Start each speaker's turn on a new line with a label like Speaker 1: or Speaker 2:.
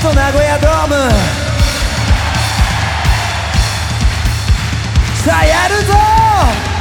Speaker 1: す名古屋ドーム。さあやるぞ！